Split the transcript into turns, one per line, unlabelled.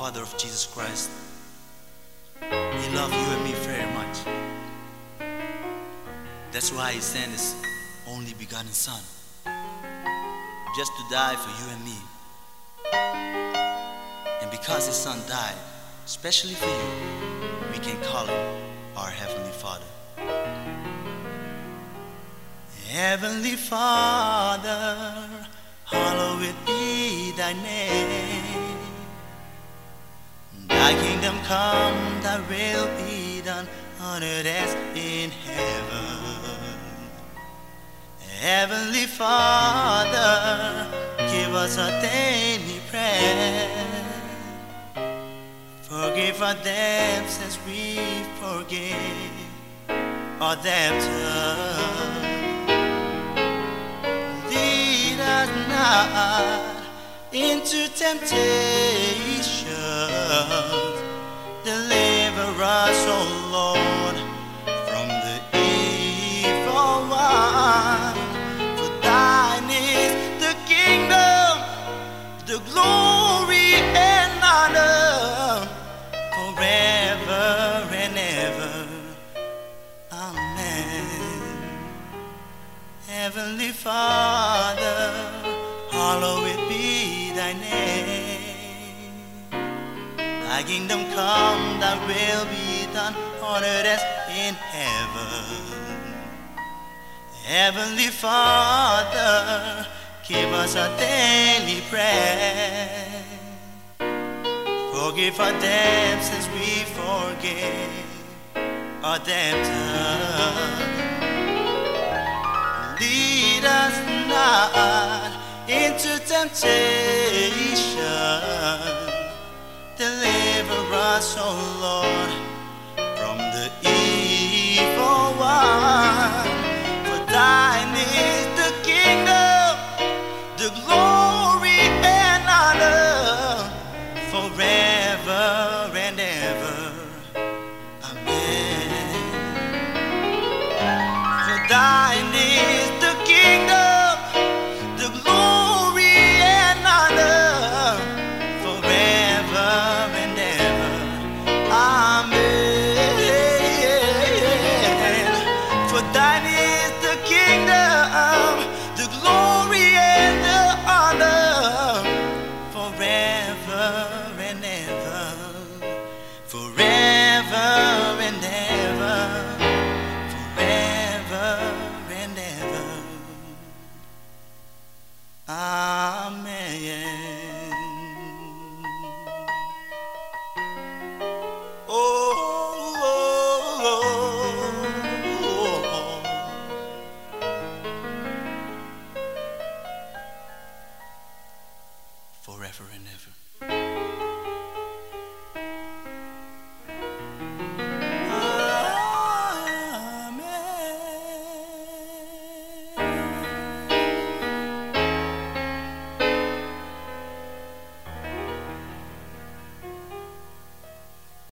Father of Jesus Christ. He loved you and me very much. That's why He sent His only begotten Son, just to die for you and me. And because His Son died, especially for you, we can call Him our Heavenly Father. Heavenly Father, hallowed be thy name. Come, thy will be done on earth as in heaven. Heavenly Father, give us a daily prayer. Forgive our debts as we forgive our debtors. Lead us not into temptation. Heavenly Father, hallowed be thy name. Thy kingdom come, thy will be done on earth as in heaven. Heavenly Father, give us our daily bread. Forgive our debts as we forgive our debtors. Lead us not into temptation. Deliver us, O Lord, and ever. Forever and ever forever and ever. Amen. Oh, oh, oh, oh. oh, oh. forever and ever. Thank you.